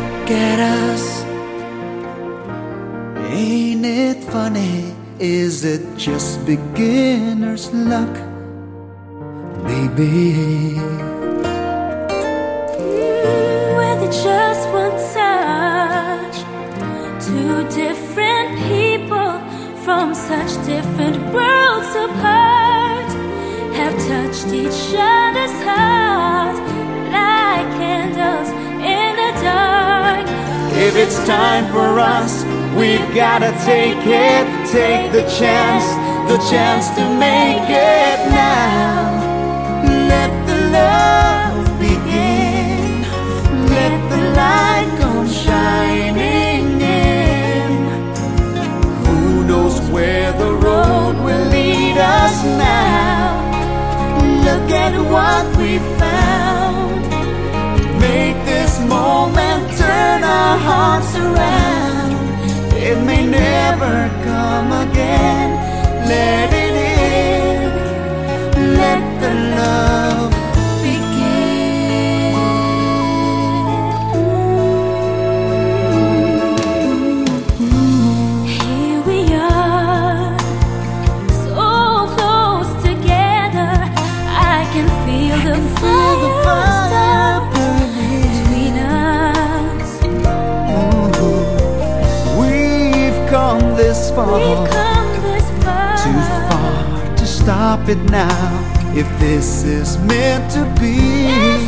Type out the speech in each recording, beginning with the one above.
Look at us. Ain't it funny? Is it just beginner's luck? Maybe. With just one touch, two different people from such different worlds apart have touched each other's If it's time for us, we've gotta take it. Take the chance, the chance to make it now. Let the love begin. Let the light come shining in. Who knows where the road will lead us now? Look at what we found. Make this moment our hearts around. It may never come again. Let it in. Let the love begin. Here we are, so close together. I can feel the fire this far. We've come this far. too far to stop it now. If this is meant to be,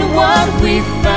what we found.